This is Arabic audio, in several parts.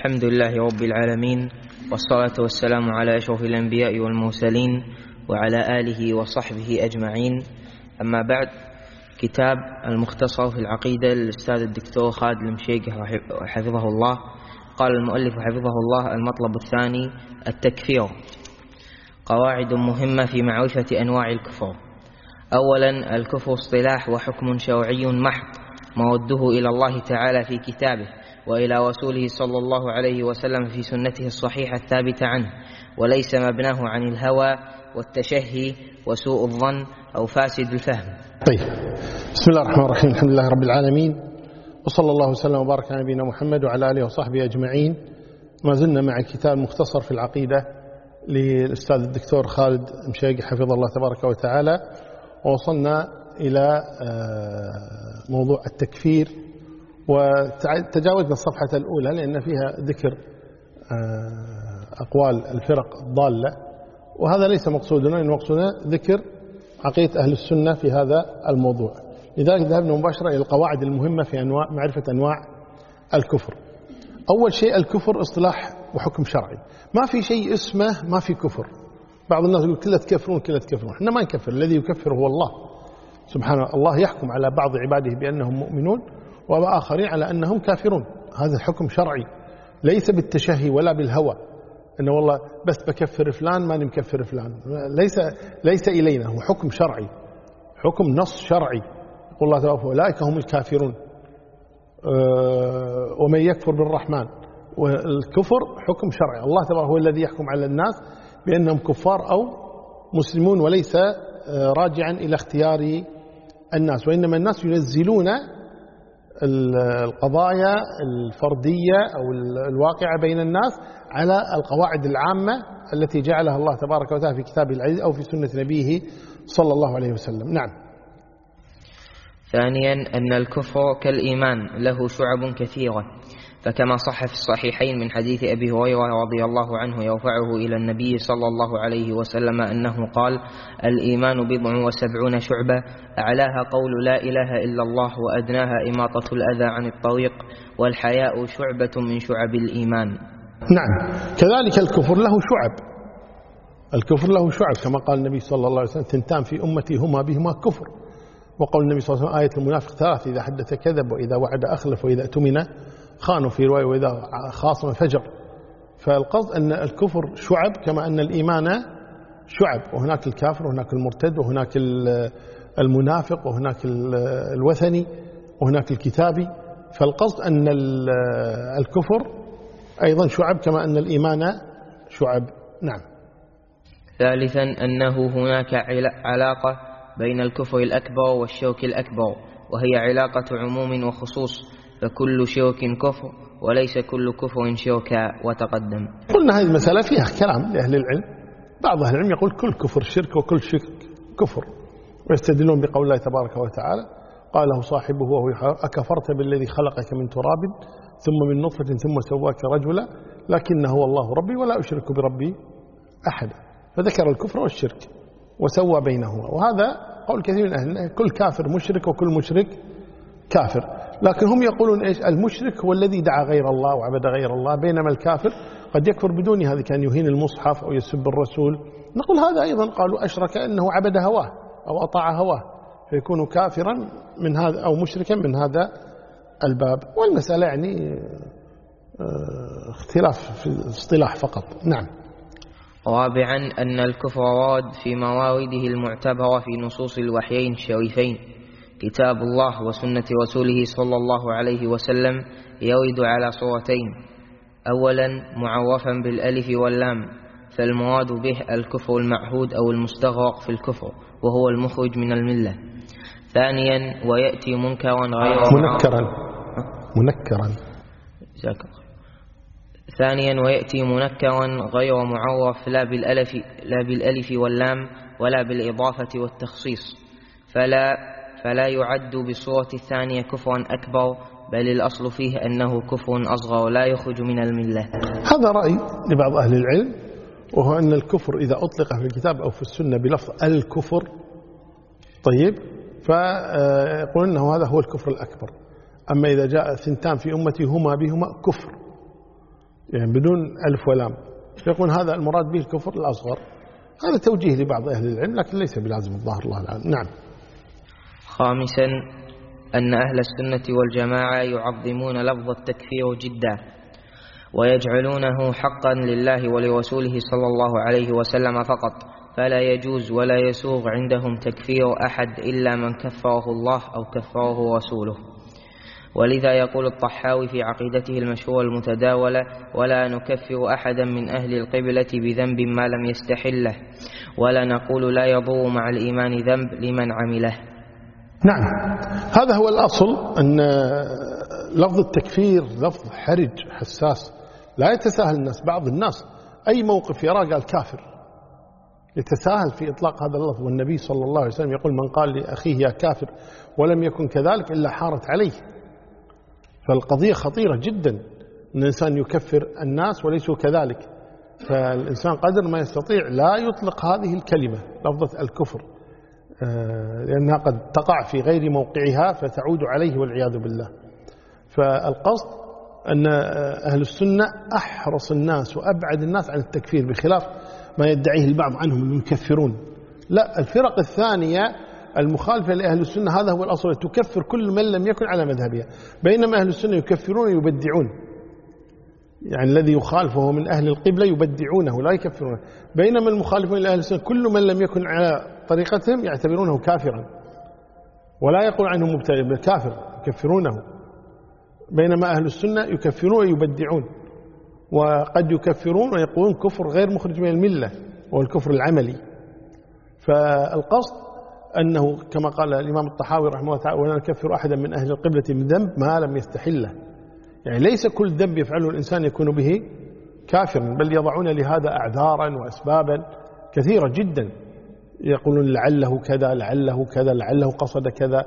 الحمد لله رب العالمين والصلاة والسلام على أشرف الأنبياء والمرسلين وعلى آله وصحبه أجمعين أما بعد كتاب المختصر في العقيدة للأستاذ الدكتور خالد المشيق حفظه الله قال المؤلف حفظه الله المطلب الثاني التكفير قواعد مهمة في معرفة أنواع الكفر أولا الكفر اصطلاح وحكم شرعي محض مرده إلى الله تعالى في كتابه وإلى رسوله صلى الله عليه وسلم في سنته الصحيحة الثابتة عنه وليس مبناه عن الهوى والتشهي وسوء الظن أو فاسد الفهم. طيب. بسم الله الرحمن الرحيم. الحمد لله رب العالمين. وصلى الله وسلم وبارك على نبينا محمد وعلى آله وصحبه أجمعين. ما زلنا مع كتاب مختصر في العقيدة للأستاذ الدكتور خالد مشيق حفظه الله تبارك وتعالى. ووصلنا إلى موضوع التكفير. وتجاوزنا الصفحة الأولى لأن فيها ذكر أقوال الفرق الضالة. وهذا ليس مقصودنا إن مقصودنا ذكر عقيدة أهل السنة في هذا الموضوع. لذلك ذهبنا مباشرة إلى القواعد المهمة في أنواع معرفة أنواع الكفر. أول شيء الكفر اصطلاح وحكم شرعي. ما في شيء اسمه ما في كفر. بعض الناس يقول كلها تكفرون كلها تكفرون إحنا ما نكفر الذي يكفر هو الله. سبحانه الله يحكم على بعض عباده بأنهم مؤمنون. وآخرين على أنهم كافرون. هذا الحكم شرعي ليس بالتشهي ولا بالهوى. أنه والله بس بكفر فلان ما مكفر فلان. ليس, ليس إلينا هو حكم شرعي. حكم نص شرعي. يقول الله تعالى أولئك هم الكافرون. ومن يكفر بالرحمن. والكفر حكم شرعي. الله تعالى هو الذي يحكم على الناس بأنهم كفار أو مسلمون وليس راجعا إلى اختيار الناس. وإنما الناس ينزلون القضايا الفردية أو الواقعة بين الناس على القواعد العامة التي جعلها الله تبارك وتعالى في كتابه العزيز أو في سنة نبيه صلى الله عليه وسلم. نعم. ثانيا أن الكفر كالإيمان له شعب كثيرة. فكما صح في الصحيحين من حديث أبي هريرة رضي الله عنه يرفعه إلى النبي صلى الله عليه وسلم أنه قال الإيمان بضع وسبعون شعبة أعلاها قول لا إله إلا الله وأدناها إماطة الأذى عن الطريق والحياء شعبة من شعب الإيمان. نعم. كذلك الكفر له شعب. الكفر له شعب كما قال النبي صلى الله عليه وسلم تنتان في أمتي هما بهما كفر. وقول النبي صلى الله عليه وسلم آية المنافق ثلاث إذا حدث كذب وإذا وعد أخلف وإذا أتمن خانوا في رواية وإذا خاصم فجر فالقصد أن الكفر شعب كما أن الإيمان شعب وهناك الكافر وهناك المرتد وهناك المنافق وهناك الوثني وهناك الكتابي. فالقصد أن الكفر أيضا شعب كما أن الإيمان شعب. نعم. ثالثا أنه هناك علاقة بين الكفر الأكبر والشرك الأكبر وهي علاقة عموم وخصوص. فكل شرك كفر وليس كل كفر شركا وتقدم. قلنا هذه المسألة فيها كلام لأهل العلم. بعض أهل العلم يقول كل كفر شرك وكل شرك كفر. ويستدلون بقول الله تبارك وتعالى قال له صاحبه وهو أكفرت بالذي خلقك من تراب ثم من نطفة ثم سواك رجلا لكن هو الله ربي ولا أشرك بربي أحدا. فذكر الكفر والشرك وسوى بينهما. وهذا قول كثير من أهل كل كافر مشرك وكل مشرك كافر. لكن هم يقولون إيش؟ المشرك هو الذي دعا غير الله وعبد غير الله بينما الكافر قد يكفر بدون هذا كان يهين المصحف أو يسب الرسول. نقول هذا أيضا قالوا أشرك أنه عبد هواه أو أطاع هواه فيكون كافرا من هذا أو مشركا من هذا الباب. والمسألة يعني اختلاف في الاصطلاح فقط. نعم. رابعا أن الكفر وارد في موارده المعتبرة في نصوص الوحيين الشريفين. كتاب الله وسنة رسوله صلى الله عليه وسلم يرد على صورتين. أولا معرفا بالألف واللام فالمراد به الكفر المعهود أو المستغرق في الكفر وهو المخرج من الملة. ثانيا ويأتي منكرا غير منكرا. منكرا. ثانيا ويأتي منكرا غير معرف لا بالألف, لا بالألف واللام ولا بالإضافة والتخصيص. فلا فلا يعد بالصورة الثانية كفرا أكبر بل الأصل فيه أنه كفر أصغر لا يخرج من الملة. هذا رأي لبعض أهل العلم وهو أن الكفر إذا أطلق في الكتاب أو في السنة بلفظ الكفر طيب فيقول أنه هذا هو الكفر الأكبر. أما إذا جاء ثنتان في أمتي هما بهما كفر. يعني بدون ألف ولام. يقول هذا المراد به الكفر الأصغر. هذا توجيه لبعض أهل العلم لكن ليس بلازم الظاهر الله العالم نعم. خامسا أن أهل السنة والجماعة يعظمون لفظ التكفير جدا ويجعلونه حقا لله ولرسوله صلى الله عليه وسلم فقط فلا يجوز ولا يسوغ عندهم تكفير أحد إلا من كفره الله أو كفره رسوله. ولذا يقول الطحاوي في عقيدته المشهورة المتداولة ولا نكفر أحدا من أهل القبلة بذنب ما لم يستحله ولا نقول لا يضر مع الإيمان ذنب لمن عمله. نعم. هذا هو الأصل أن لفظ التكفير لفظ حرج حساس لا يتساهل الناس بعض الناس أي موقف يراه قال كافر. يتساهل في إطلاق هذا اللفظ والنبي صلى الله عليه وسلم يقول من قال لأخيه يا كافر ولم يكن كذلك إلا حارت عليه. فالقضية خطيرة جدا أن الإنسان يكفر الناس وليسوا كذلك. فالإنسان قدر ما يستطيع لا يطلق هذه الكلمة لفظة الكفر. لأنها قد تقع في غير موقعها فتعود عليه والعياذ بالله. فالقصد أن أهل السنة أحرص الناس وأبعد الناس عن التكفير بخلاف ما يدعيه البعض عنهم يكفرون لا الفرق الثانية المخالفة لأهل السنة هذا هو الأصل تكفر كل من لم يكن على مذهبها. بينما أهل السنة يكفرون ويبدعون. يعني الذي يخالفه من أهل القبلة يبدعونه لا يكفرونه. بينما المخالفون لأهل السنة كل من لم يكن على طريقتهم يعتبرونه كافرا. ولا يقول عنه مبتدع كافر يكفرونه. بينما أهل السنة يكفرون ويبدعون. وقد يكفرون ويقولون كفر غير مخرج من الملة وهو الكفر العملي. فالقصد أنه كما قال الإمام الطحاوي رحمه الله تعالى ولا نكفر أحدا من أهل القبلة من ذنب ما لم يستحله. يعني ليس كل ذنب يفعله الإنسان يكون به كافرا بل يضعون لهذا أعذارا وأسبابا كثيرة جدا. يقولون لعله كذا لعله كذا لعله قصد كذا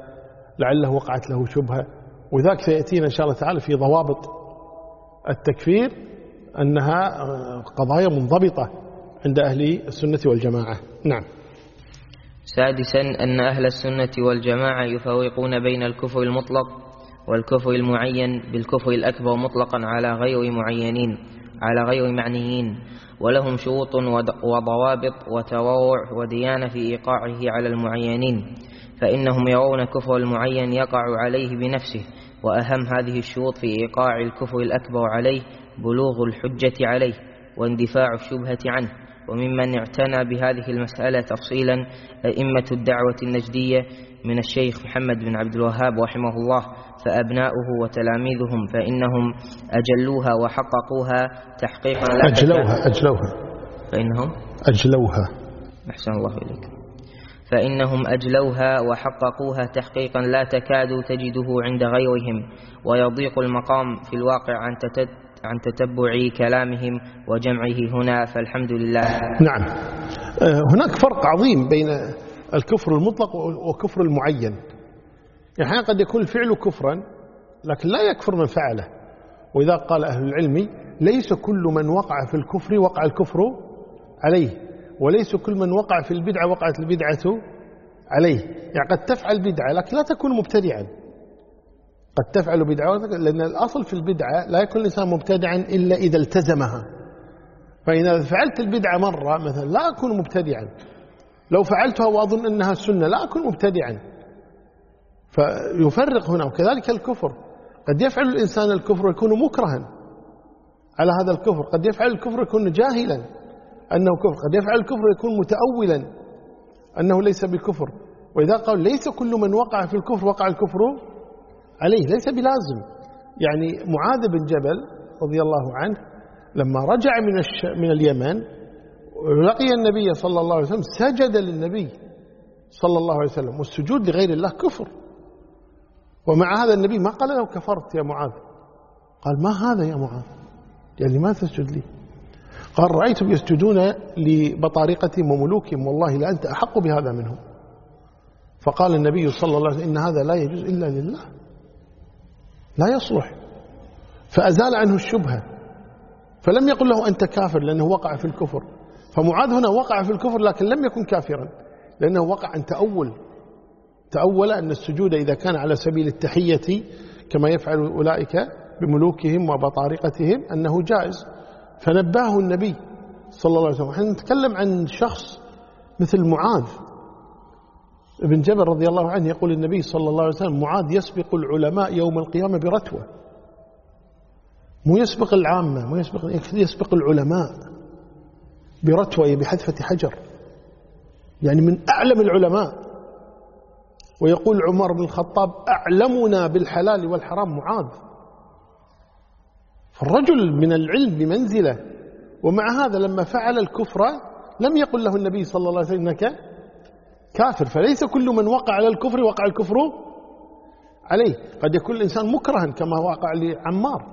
لعله وقعت له شبهة. وذاك سيأتينا إن شاء الله تعالى في ضوابط التكفير أنها قضايا منضبطة عند أهل السنة والجماعة. نعم. سادسا أن أهل السنة والجماعة يفرقون بين الكفر المطلق والكفر المعين بالكفر الأكبر مطلقا على غير معينين. على غير معنيين ولهم شروط وضوابط وتورع وديانة في إيقاعه على المعينين فإنهم يرون كفر المعين يقع عليه بنفسه وأهم هذه الشروط في إيقاع الكفر الأكبر عليه بلوغ الحجة عليه واندفاع الشبهة عنه. وممن اعتنى بهذه المسألة تفصيلا أئمة الدعوة النجدية من الشيخ محمد بن عبد الوهاب رحمه الله فأبناؤه وتلاميذهم فإنهم أجلوها وحققوها تحقيقا لا أجلوها أجلوها. فإنهم؟ أجلوها. أحسن الله إليك. فإنهم أجلوها وحققوها تحقيقا لا تكاد تجده عند غيرهم ويضيق المقام في الواقع عن عن تتبع كلامهم وجمعه هنا فالحمد لله. نعم. آه، هناك فرق عظيم بين الكفر المطلق وكفر المعين. يعني قد يكون الفعل كفرا لكن لا يكفر من فعله. وإذا قال أهل العلم ليس كل من وقع في الكفر وقع الكفر عليه وليس كل من وقع في البدعة وقعت البدعة عليه. يعني قد تفعل بدعة لكن لا تكون مبتدعا. قد تفعل بدعة لأن الأصل في البدعة لا يكون الإنسان مبتدعا إلا إذا التزمها. فإذا فعلت البدعة مرة مثلا لا أكون مبتدعا. لو فعلتها وأظن أنها السنة لا أكون مبتدعا. فيفرق هنا وكذلك الكفر. قد يفعل الإنسان الكفر ويكون مكرها على هذا الكفر. قد يفعل الكفر يكون جاهلا. أنه كفر. قد يفعل الكفر يكون متأولا. أنه ليس بكفر. وإذا قال ليس كل من وقع في الكفر وقع الكفر عليه ليس بلازم. يعني معاذ بن جبل رضي الله عنه لما رجع من. من اليمن لقي النبي صلى الله عليه وسلم سجد للنبي صلى الله عليه وسلم والسجود لغير الله كفر. ومع هذا النبي ما قال له كفرت يا معاذ. قال ما هذا يا معاذ؟ يعني ما تسجد لي. قال رأيتم يسجدون لبطارقتهم وملوكهم والله لأنت أحق بهذا منهم. فقال النبي صلى الله عليه وسلم إن هذا لا يجوز إلا لله. لا يصلح. فأزال عنه الشبهة. فلم يقل له أنت كافر لأنه وقع في الكفر. فمعاذ هنا وقع في الكفر لكن لم يكن كافرا. لأنه وقع أن تأول. تأول أن السجود إذا كان على سبيل التحية كما يفعل أولئك بملوكهم وبطارقتهم أنه جائز. فنباه النبي صلى الله عليه وسلم. نتكلم عن شخص مثل معاذ. ابن جبل رضي الله عنه يقول النبي صلى الله عليه وسلم معاذ يسبق العلماء يوم القيامة برتوة. مو يسبق العامة مو يسبق يسبق العلماء برتوة بحذفة حجر. يعني من أعلم العلماء. ويقول عمر بن الخطاب أعلمنا بالحلال والحرام معاذ. فالرجل من العلم بمنزلة ومع هذا لما فعل الكفر لم يقل له النبي صلى الله عليه وسلم إنك كافر. فليس كل من وقع على الكفر وقع الكفر عليه. قد يكون الإنسان مكرها كما وقع لعمار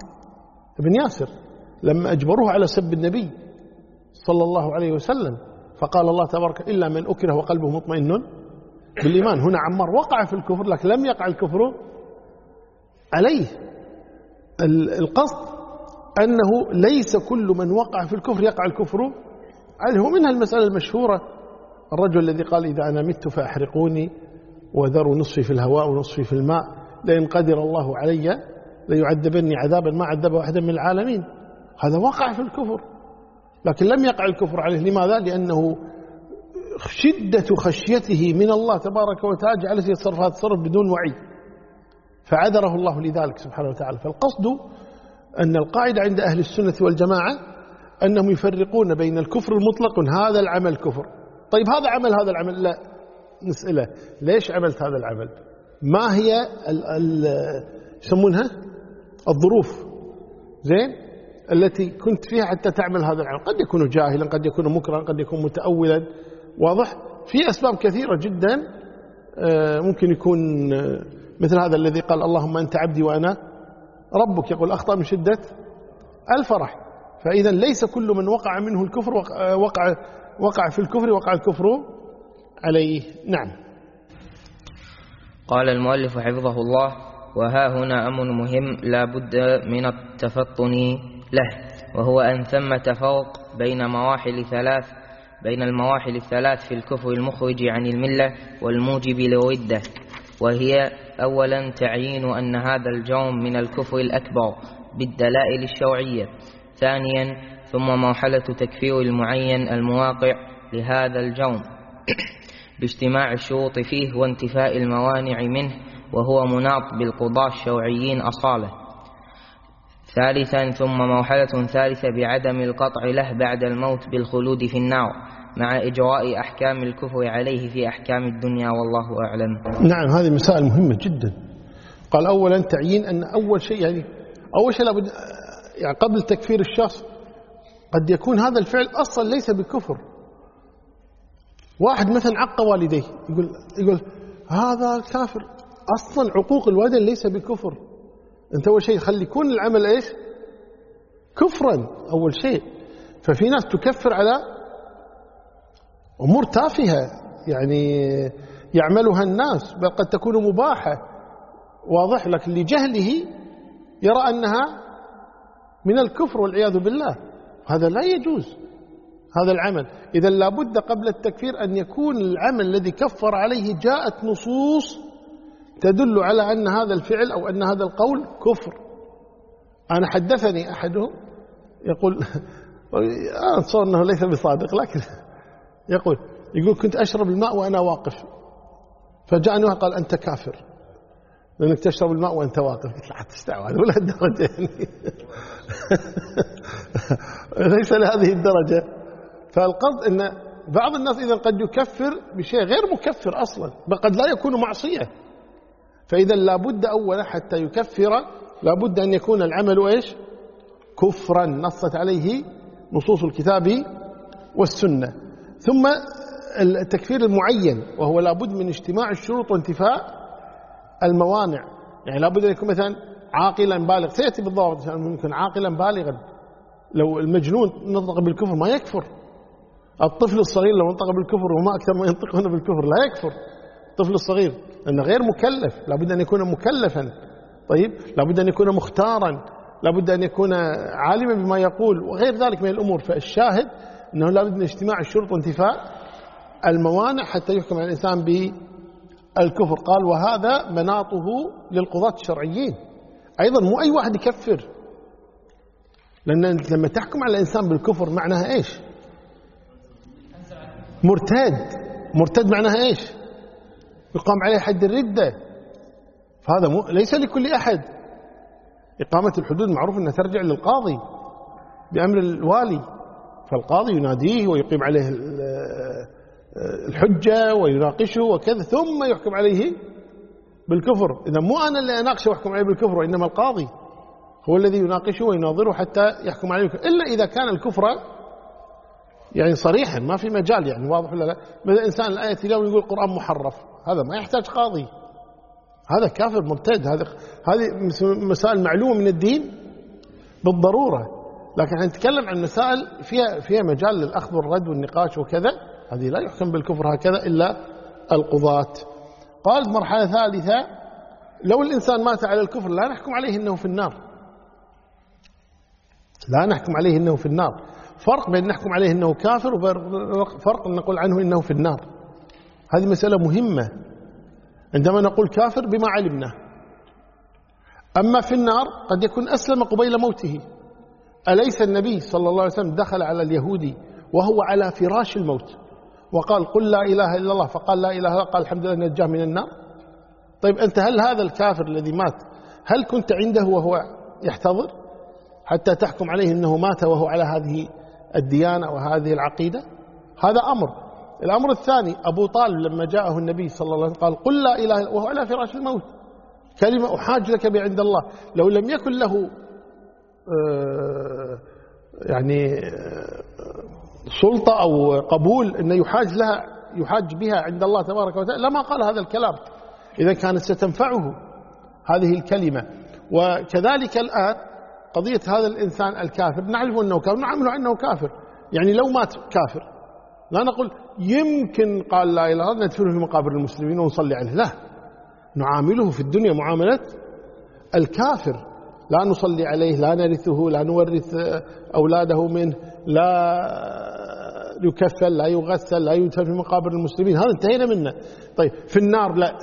بن ياسر لما أجبروه على سب النبي صلى الله عليه وسلم. فقال الله تبارك إلا من أكره وقلبه مطمئن بالإيمان. هنا عمار وقع في الكفر لكن لم يقع الكفر عليه. القصد أنه ليس كل من وقع في الكفر يقع الكفر عليه. ومنها المسألة المشهورة الرجل الذي قال إذا أنا مت فأحرقوني وذروا نصفي في الهواء ونصفي في الماء لئن قدر الله علي ليعذبني عذابا ما عذب أحدا من العالمين. هذا وقع في الكفر. لكن لم يقع الكفر عليه. لماذا؟ لأنه شدة خشيته من الله تبارك وتعالى جعلته يتصرف هذا التصرف بدون وعي. فعذره الله لذلك سبحانه وتعالى. فالقصد أن القاعدة عند أهل السنة والجماعة أنهم يفرقون بين الكفر المطلق هذا العمل كفر. طيب هذا عمل هذا العمل. لا نسأله ليش عملت هذا العمل؟ ما هي يسمونها؟ الظروف. زين؟ التي كنت فيها حتى تعمل هذا العمل. قد يكون جاهلا قد يكون مكرا قد يكون متأولا. واضح؟ في أسباب كثيرة جدا آه، ممكن يكون آه، مثل هذا الذي قال اللهم أنت عبدي وأنا ربك. يقول أخطأ من شدة الفرح. فإذا ليس كل من وقع منه الكفر آه، وقع, وقع في الكفر وقع الكفر عليه. نعم. قال المؤلف حفظه الله وها هنا أمر مهم لا بد من التفطن له وهو أن ثمة فرق بين مواحل ثلاث بين المواحل الثلاث في الكفر المخرج عن الملة والموجب للردة. وهي أولا تعيين أن هذا الجرم من الكفر الأكبر بالدلائل الشرعية. ثانيا ثم مرحلة تكفير المعين المواقع لهذا الجرم باجتماع الشروط فيه وانتفاء الموانع منه وهو مناط بالقضاة الشرعيين أصالة. ثالثا ثم مرحلة ثالثة بعدم القطع له بعد الموت بالخلود في النار مع إجراء أحكام الكفر عليه في أحكام الدنيا والله أعلم. نعم هذه مسائل مهمة جدا. قال أولا تعيين أن أول شيء يعني أول شيء لابد يعني قبل تكفير الشخص قد يكون هذا الفعل أصلا ليس بكفر واحد مثلا عق والديه يقول يقول هذا كافر أصلا عقوق الوالدين ليس بكفر أنت أول شيء خلي يكون العمل إيش؟ كفرا أول شيء. ففي ناس تكفر على أمور تافهة يعني يعملها الناس بل قد تكون مباحة. واضح لك لجهله يرى أنها من الكفر والعياذ بالله. هذا لا يجوز. هذا العمل. إذا لابد قبل التكفير أن يكون العمل الذي كفر عليه جاءت نصوص تدل على أن هذا الفعل أو أن هذا القول كفر. أنا حدثني أحدهم يقول أتصور أنه ليس بصادق لكن يقول يقول كنت أشرب الماء وأنا واقف. فجاءني قال أنت كافر. لأنك تشرب الماء وأنت واقف. قلت لا تستعوذ ولا الدرجة يعني. ليس لهذه الدرجة. فالقصد أن بعض الناس إذا قد يكفر بشيء غير مكفر أصلا بل قد لا يكون معصية. فإذا لابد أولا حتى يكفر لابد أن يكون العمل إيش؟ كفرا. نصت عليه نصوص الكتاب والسنة. ثم التكفير المعين وهو لابد من اجتماع الشروط وانتفاء الموانع. يعني لابد أن يكون مثلا عاقلا بالغ سيأتي بالضبط ممكن. عاقلا بالغا. لو المجنون نطق بالكفر ما يكفر. الطفل الصغير لو نطق بالكفر وما أكثر ما ينطقون بالكفر لا يكفر. الطفل الصغير. لأنه غير مكلف. لابد أن يكون مكلفا. طيب؟ لابد أن يكون مختارا. لابد أن يكون عالما بما يقول. وغير ذلك من الأمور. فالشاهد أنه لابد من اجتماع الشرط وانتفاء الموانع حتى يحكم على الإنسان بالكفر قال وهذا مناطه للقضاة الشرعيين. أيضا مو أي واحد يكفر. لأن لما تحكم على الإنسان بالكفر معناها إيش؟ مرتد. مرتد معناها إيش؟ يقام عليه حد الردة. فهذا مو ليس لكل أحد. إقامة الحدود معروف أنها ترجع للقاضي بأمر الوالي. فالقاضي يناديه ويقيم عليه الحجة ويناقشه وكذا ثم يحكم عليه بالكفر. إذا مو أنا اللي أناقشه وأحكم عليه بالكفر وإنما القاضي هو الذي يناقشه ويناظره حتى يحكم عليه بالكفر. إلا إذا كان الكفر يعني صريحا ما في مجال يعني واضح ولا لا؟ مثل إنسان الآية تلاوي يقول القرآن محرف هذا ما يحتاج قاضي. هذا كافر مرتد هذا هذه مسائل معلومة من الدين بالضرورة. لكن نتكلم عن مسائل فيها فيها مجال للأخذ والرد والنقاش وكذا. هذه لا يحكم بالكفر هكذا إلا القضاة. قال مرحلة ثالثة لو الإنسان مات على الكفر لا نحكم عليه أنه في النار. لا نحكم عليه أنه في النار. فرق بين نحكم عليه أنه كافر وفرق أن نقول عنه أنه في النار. هذه مسألة مهمة. عندما نقول كافر بما علمنا. أما في النار قد يكون أسلم قبيل موته. أليس النبي صلى الله عليه وسلم دخل على اليهودي وهو على فراش الموت؟ وقال قل لا إله إلا الله فقال لا إله إلا قال الحمد لله نجاة من النار. طيب أنت هل هذا الكافر الذي مات هل كنت عنده وهو يحتضر حتى تحكم عليه أنه مات وهو على هذه الديانة وهذه العقيدة؟ هذا أمر. الأمر الثاني أبو طالب لما جاءه النبي صلى الله عليه وسلم قال قل لا إله إلا وهو على فراش الموت. كلمة أحاج لك بعند الله. لو لم يكن له آه، يعني آه، سلطة أو قبول أنه يحاج لها يحاج بها عند الله تبارك وتعالى لما قال هذا الكلام. إذا كانت ستنفعه هذه الكلمة. وكذلك الآن قضية هذا الإنسان الكافر. نعرف أنه كافر نعمله أنه كافر. يعني لو مات كافر. لا نقول يمكن قال لا إله إلا الله ندفنه في مقابر المسلمين ونصلي عليه. لا. نعامله في الدنيا معاملة الكافر. لا نصلي عليه لا نرثه لا نورث أولاده منه لا يكفل لا يغسل لا يدفن في مقابر المسلمين. هذا انتهينا منه. طيب في النار لا.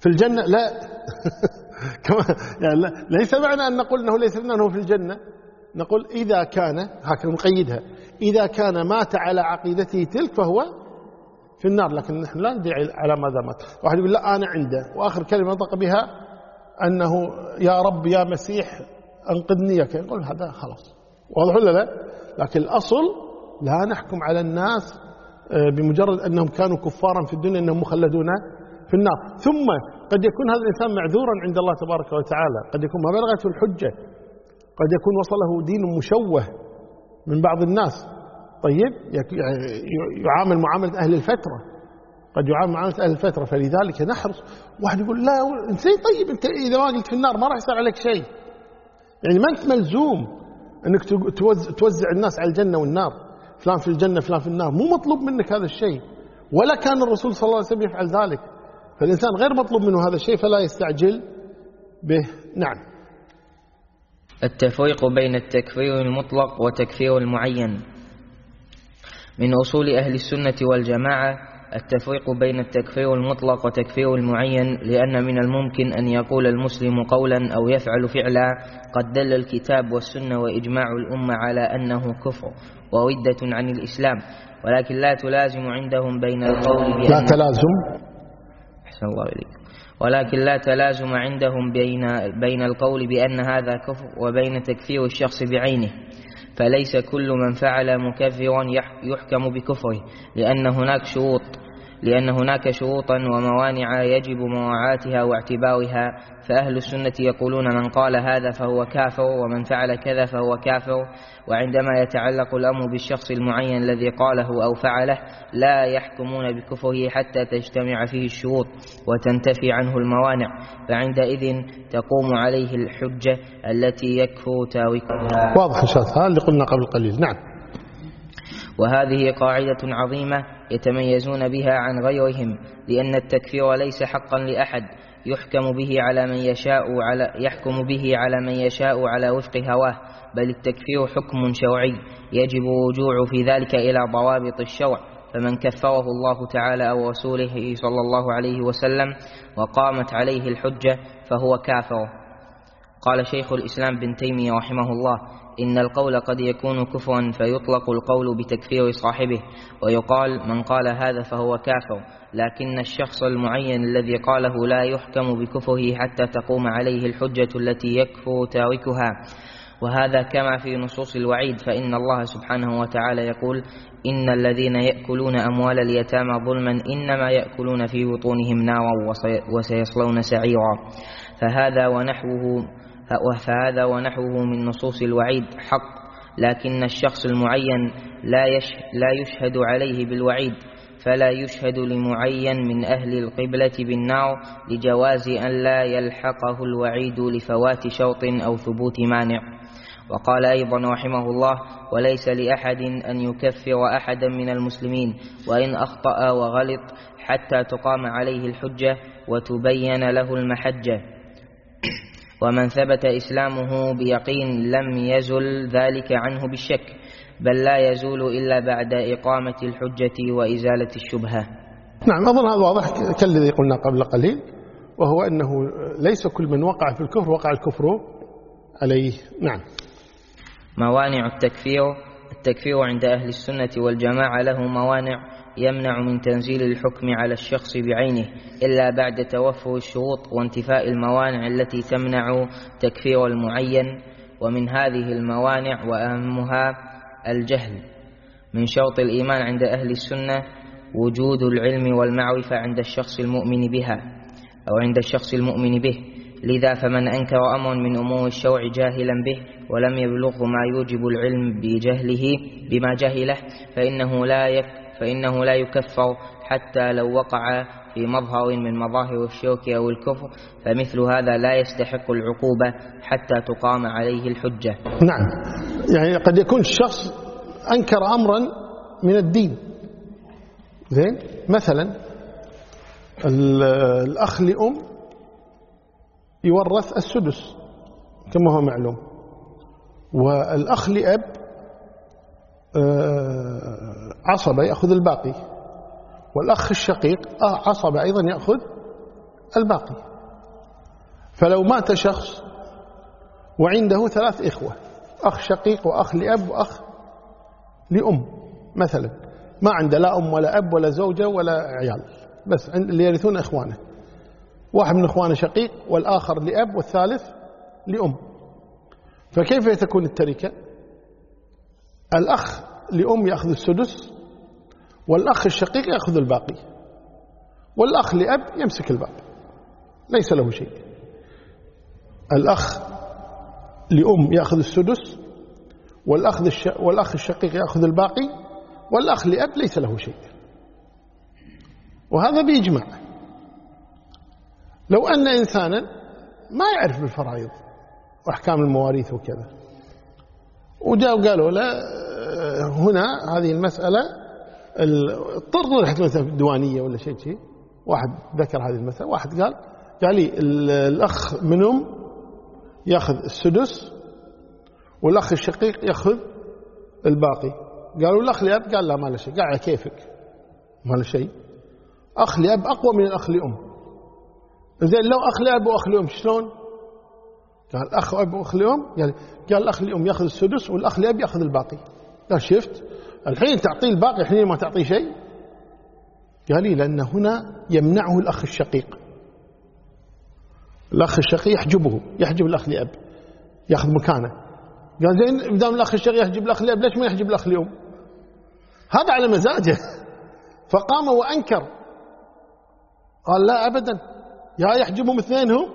في الجنة لا. يعني ليس معنى أن نقول أنه ليس أنه في الجنة. نقول إذا كان هكذا نقيدها إذا كان مات على عقيدته تلك فهو في النار. لكن نحن لا ندعي على ماذا مات. واحد يقول لا أنا عنده. وآخر كلمة نطق بها أنه يا رب يا مسيح أنقذني. يقول هذا خلاص. واضح ولا لا؟ لكن الأصل لا نحكم على الناس آه، بمجرد أنهم كانوا كفارا في الدنيا أنهم مخلدون في النار. ثم قد يكون هذا الإنسان معذورا عند الله تبارك وتعالى. قد يكون ما بلغته الحجة. قد يكون وصله دين مشوه من بعض الناس. طيب يعني يعامل معاملة أهل الفترة. قد يعامل معاملة أهل الفترة. فلذلك نحرص. واحد يقول لا انت طيب أنت إذا ما قلت في النار ما راح يصير عليك شيء. يعني ما أنت ملزوم أنك توزع الناس على الجنة والنار. فلان في الجنة فلان في النار. مو مطلوب منك هذا الشيء. ولا كان الرسول صلى الله عليه وسلم يفعل ذلك. فالإنسان غير مطلوب منه هذا الشيء فلا يستعجل به. نعم. التفريق بين التكفير المطلق وتكفير المعين. من أصول أهل السنة والجماعة التفريق بين التكفير المطلق وتكفير المعين لأن من الممكن أن يقول المسلم قولا أو يفعل فعلا قد دل الكتاب والسنة وإجماع الأمة على أنه كفر وردة عن الإسلام. ولكن لا تلازم عندهم بين القول لا تلازم. أحسن الله إليك. ولكن لا تلازم عندهم بين بين القول بأن هذا كفر وبين تكفير الشخص بعينه. فليس كل من فعل مكفرا يحكم بكفره لأن هناك شروط. لأن هناك شروطا وموانع يجب مراعاتها واعتبارها فأهل السنة يقولون من قال هذا فهو كافر ومن فعل كذا فهو كافر. وعندما يتعلق الأمر بالشخص المعين الذي قاله أو فعله لا يحكمون بكفره حتى تجتمع فيه الشروط وتنتفي عنه الموانع. فعندئذ تقوم عليه الحجة التي يكفر تاويكها واضح هذا اللي قلنا قبل قليل. نعم. وهذه قاعدة عظيمة يتميزون بها عن غيرهم لأن التكفير ليس حقا لأحد. يحكم به على من يشاء على يحكم به على من يشاء على وفق هواه بل التكفير حكم شرعي. يجب الرجوع في ذلك إلى ضوابط الشرع. فمن كفره الله تعالى أو رسوله صلى الله عليه وسلم وقامت عليه الحجة فهو كافر. قال شيخ الإسلام بن تيمية رحمه الله إن القول قد يكون كفرا فيطلق القول بتكفير صاحبه ويقال من قال هذا فهو كافر لكن الشخص المعين الذي قاله لا يحكم بكفره حتى تقوم عليه الحجة التي يكفر تاركها. وهذا كما في نصوص الوعيد فإن الله سبحانه وتعالى يقول إن الذين يأكلون أموال اليتامى ظلما إنما يأكلون في بطونهم نارا وسيصلون سعيرا. فهذا ونحوه فهذا ونحوه من نصوص الوعيد حق. لكن الشخص المعين لا, لا يشهد عليه بالوعيد فلا يشهد لمعين من أهل القبلة بالنار لجواز أن لا يلحقه الوعيد لفوات شوط أو ثبوت مانع. وقال أيضا رحمه الله وليس لأحد أن يكفر أحدا من المسلمين وإن أخطأ وغلط حتى تقام عليه الحجة وتبين له المحجة. ومن ثبت إسلامه بيقين لم يزل ذلك عنه بالشك بل لا يزول إلا بعد إقامة الحجة وإزالة الشبهة. نعم أظن هذا واضح كالذي قلنا قبل قليل وهو أنه ليس كل من وقع في الكفر وقع الكفر عليه. نعم. موانع التكفير التكفير عند أهل السنة والجماعة له موانع يمنع من تنزيل الحكم على الشخص بعينه إلا بعد توفر الشروط وانتفاء الموانع التي تمنع تكفير المعين ومن هذه الموانع وأهمها الجهل. من شرط الإيمان عند أهل السنة وجود العلم والمعرفة عند الشخص المؤمن بها أو عند الشخص المؤمن به. لذا فمن أنكر أمر من أمور الشوع جاهلا به ولم يبلغه ما يوجب العلم بجهله بما جهله فإنه لا يك فإنه لا يكفر حتى لو وقع في مظهر من مظاهر الشرك أو الكفر فمثل هذا لا يستحق العقوبة حتى تقام عليه الحجة. نعم. يعني قد يكون الشخص أنكر أمرا من الدين. زين؟ مثلا الأخ لأم يورث السدس كما هو معلوم. والأخ لأب عصبة يأخذ الباقي والأخ الشقيق آه، عصبة أيضا يأخذ الباقي. فلو مات شخص وعنده ثلاث إخوة أخ شقيق وأخ لأب وأخ لأم مثلا ما عنده لا أم ولا أب ولا زوجة ولا عيال بس اللي يرثون إخوانه. واحد من إخوانه شقيق والآخر لأب والثالث لأم. فكيف تكون التركة؟ الأخ لأم يأخذ السدس والأخ الشقيق يأخذ الباقي والأخ لأب يمسك الباب ليس له شيء. الأخ لأم يأخذ السدس والأخ, والأخ الشقيق يأخذ الباقي والأخ لأب ليس له شيء. وهذا بإجماع. لو أن إنسانا ما يعرف بالفرائض وأحكام المواريث وكذا. وجاء وقالوا له هنا هذه المسألة اضطر رحت مثلا في الديوانية ولا شيء شيء. واحد ذكر هذه المسألة واحد قال قال لي الأخ منهم يأخذ السدس والأخ الشقيق يأخذ الباقي. قالوا الأخ لأب؟ قال لا ما له شيء. قال على كيفك؟ ما له شيء. أخ لأب أقوى من الأخ لأم. زين لو أخ لأب وأخ لأم شلون؟ قال أخ أب وأخ لأم. قال قال الأخ لأم يأخذ السدس والأخ لأب يأخذ الباقي. قال شفت؟ الحين تعطيه الباقي الحين ما تعطيه شيء؟ قال لي لأن هنا يمنعه الأخ الشقيق. الأخ الشقيق يحجبه يحجب الأخ لأب يأخذ مكانه. قال زين بدام الأخ الشقيق يحجب الأخ لأب ليش ما يحجب الأخ لأم؟ هذا على مزاجه. فقام وأنكر. قال لا أبدا. يا يحجبهم اثنينهم؟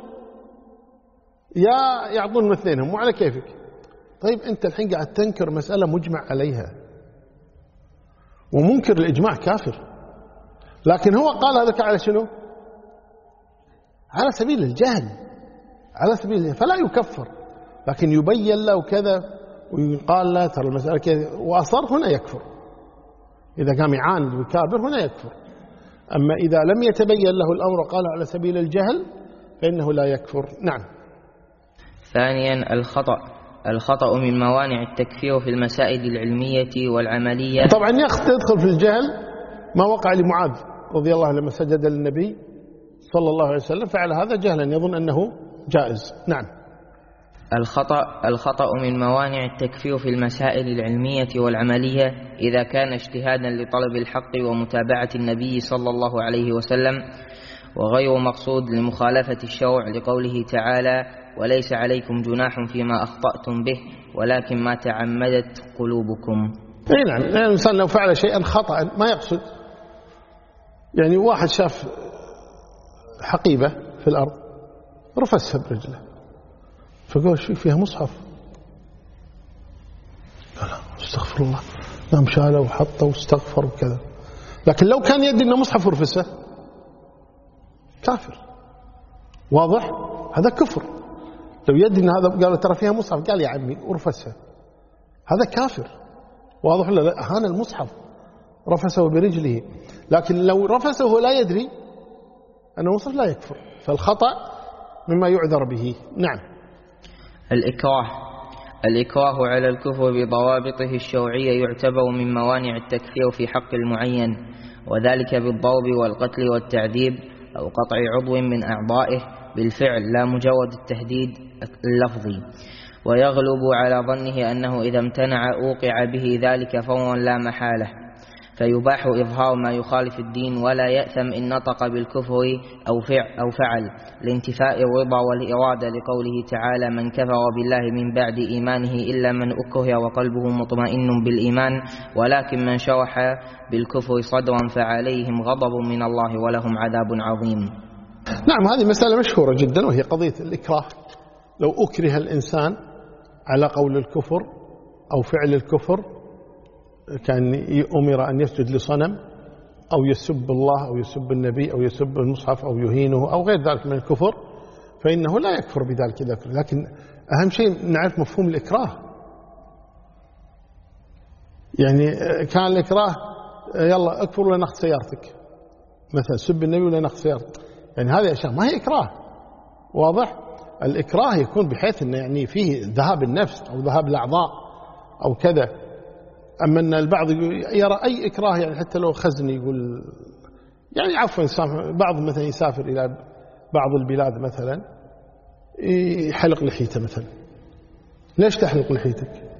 يا يعطون اثنينهم. مو على كيفك. طيب أنت الحين قاعد تنكر مسألة مجمع عليها. ومنكر الإجماع كافر. لكن هو قال هذا على شنو؟ على سبيل الجهل. على سبيل الجهل. فلا يكفر. لكن يبين له كذا ويقال له ترى المسألة كذا. وأصر هنا يكفر. إذا قام يعاند ويكابر هنا يكفر. أما إذا لم يتبين له الأمر وقال على سبيل الجهل فإنه لا يكفر. نعم. ثانيا الخطأ. الخطأ من موانع التكفير في المسائل العلمية والعملية. طبعا يدخل في الجهل ما وقع لمعاذ رضي الله لما سجد للنبي صلى الله عليه وسلم. فعل هذا جهلا يظن أنه جائز. نعم. الخطأ الخطأ من موانع التكفير في المسائل العلمية والعملية إذا كان اجتهادا لطلب الحق ومتابعة النبي صلى الله عليه وسلم وغير مقصود لمخالفة الشرع لقوله تعالى وليس عليكم جناح فيما أخطأتم به ولكن ما تعمدت قلوبكم. إي نعم الإنسان لو فعل شيئا خطأ ما يقصد. يعني واحد شاف حقيبة في الأرض رفسها برجله فقال شو فيها مصحف؟ قال استغفر الله. نام شاله وحطه واستغفر وكذا. لكن لو كان يدي إنه مصحف ورفسه كافر. واضح؟ هذا كفر. لو يدي إن هذا قال ترى فيها مصحف قال يا عمي ورفسها هذا كافر. واضح ولا لا؟ هان المصحف. رفسه برجله. لكن لو رفسه لا يدري أنه مصحف لا يكفر. فالخطأ مما يعذر به. نعم. الإكراه. الإكراه على الكفر بضوابطه الشرعية يعتبر من موانع التكفير في حق المعين وذلك بالضرب والقتل والتعذيب أو قطع عضو من أعضائه بالفعل لا مجرد التهديد اللفظي. ويغلب على ظنه أنه إذا امتنع أوقع به ذلك فورا لا محالة. فيباح إظهار ما يخالف الدين ولا يأثم إن نطق بالكفر أو فعل, أو فعل لانتفاء الرضا والإرادة لقوله تعالى من كفر بالله من بعد إيمانه إلا من أكره وقلبه مطمئن بالإيمان ولكن من شرح بالكفر صدرا فعليهم غضب من الله ولهم عذاب عظيم. نعم هذه مسألة مشهورة جدا وهي قضية الإكراه. لو أكره الإنسان على قول الكفر أو فعل الكفر كان أمر أن يسجد لصنم أو يسب الله أو يسب النبي أو يسب المصحف أو يهينه أو غير ذلك من الكفر فإنه لا يكفر بذلك الكفر لكن أهم شيء نعرف مفهوم الإكراه. يعني كان الإكراه يلا اكفر ولا ناخذ سيارتك؟ مثلا سب النبي ولا ناخذ سيارتك؟ يعني هذه أشياء ما هي إكراه. واضح؟ الإكراه يكون بحيث أنه يعني فيه ذهاب النفس أو ذهاب الأعضاء أو كذا. أما أن البعض يرى أي إكراه يعني حتى لو خزن يقول يعني عفوا بعض مثلا يسافر إلى بعض البلاد مثلا يحلق لحيته مثلا. ليش تحلق لحيتك؟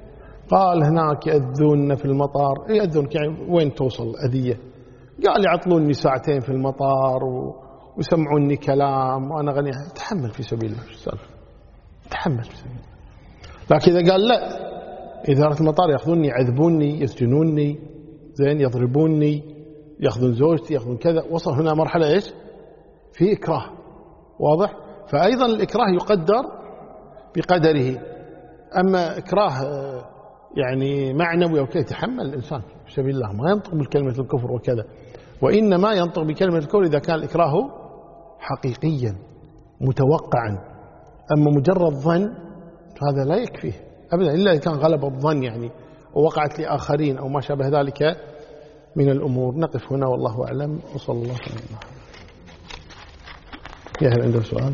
قال هناك يأذون في المطار. يأذونك يعني وين توصل أذية قال يعطلوني ساعتين في المطار ويسمعوني كلام وأنا غني. تحمل في سبيل الله تحمل في سبيل الله. لكن إذا قال لا إدارة المطار يأخذوني يعذبوني يسجنوني زين يضربوني يأخذون زوجتي يأخذون كذا وصل هنا مرحلة إيش؟ في إكراه. واضح؟ فأيضا الإكراه يقدر بقدره. أما إكراه يعني معنوي أو كذا يتحمل الإنسان في سبيل الله. ما ينطق بكلمة الكفر وكذا. وإنما ينطق بكلمة الكفر إذا كان الإكراه حقيقيا متوقعا. أما مجرد ظن هذا لا يكفيه أبدا إلا إذا كان غلب الظن يعني ووقعت لآخرين أو ما شابه ذلك من الأمور. نقف هنا والله أعلم وصلى الله عليه وسلم يا هل عنده سؤال؟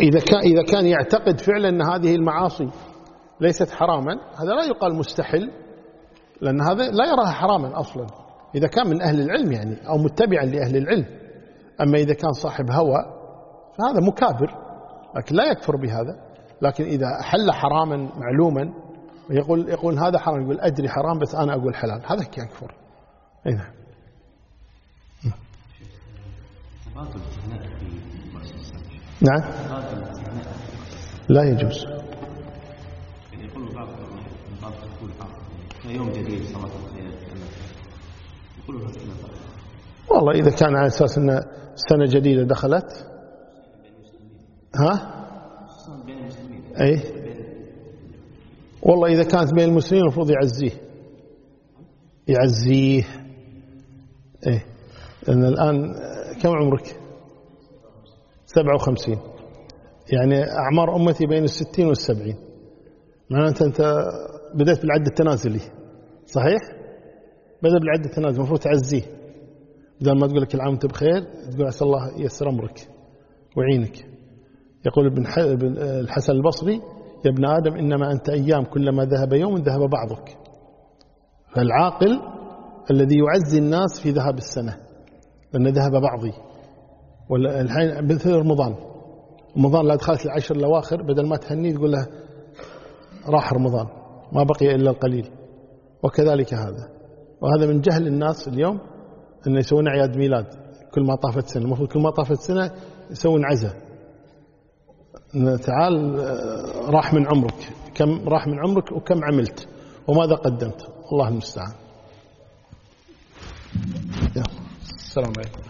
إذا كان إذا كان يعتقد فعلا أن هذه المعاصي ليست حراما هذا لا يقال مستحل لأن هذا لا يراها حراما أصلا. إذا كان من أهل العلم يعني أو متبعا لأهل العلم. أما إذا كان صاحب هوى فهذا مكابر لكن لا يكفر بهذا. لكن إذا حل حراما معلوما يقول يقول هذا حرام يقول أدري حرام بس أنا أقول حلال. هذا يكفر. أي نعم. نعم. لا يجوز. والله إذا كان على أساس أن سنة جديدة دخلت. ها؟ أي والله إذا كانت بين المسلمين المفروض يعزيه. يعزيه. إيه. لأن الآن كم عمرك؟ 57 يعني أعمار أمتي بين الستين والسبعين. معناته أنت بدأت بالعد التنازلي صحيح؟ بدأ بالعد التنازلي المفروض تعزيه. بدل ما تقول لك العام وانت بخير تقول عسى الله ييسر أمرك ويعينك. يقول ابن الحسن البصري يا ابن آدم إنما أنت أيام كلما ذهب يوم ذهب بعضك. فالعاقل الذي يعزي الناس في ذهاب السنة لأن ذهب بعضي. والحين مثل رمضان. رمضان لا دخلت العشر الأواخر بدل ما تهنيه تقول له راح رمضان ما بقي إلا القليل. وكذلك هذا. وهذا من جهل الناس اليوم أن يسوون أعياد ميلاد. كل ما طافت سنة المفروض كل ما طافت سنة يسوون عزة تعال آه، راح من عمرك. كم راح من عمرك وكم عملت؟ وماذا قدمت؟ الله المستعان. السلام عليكم.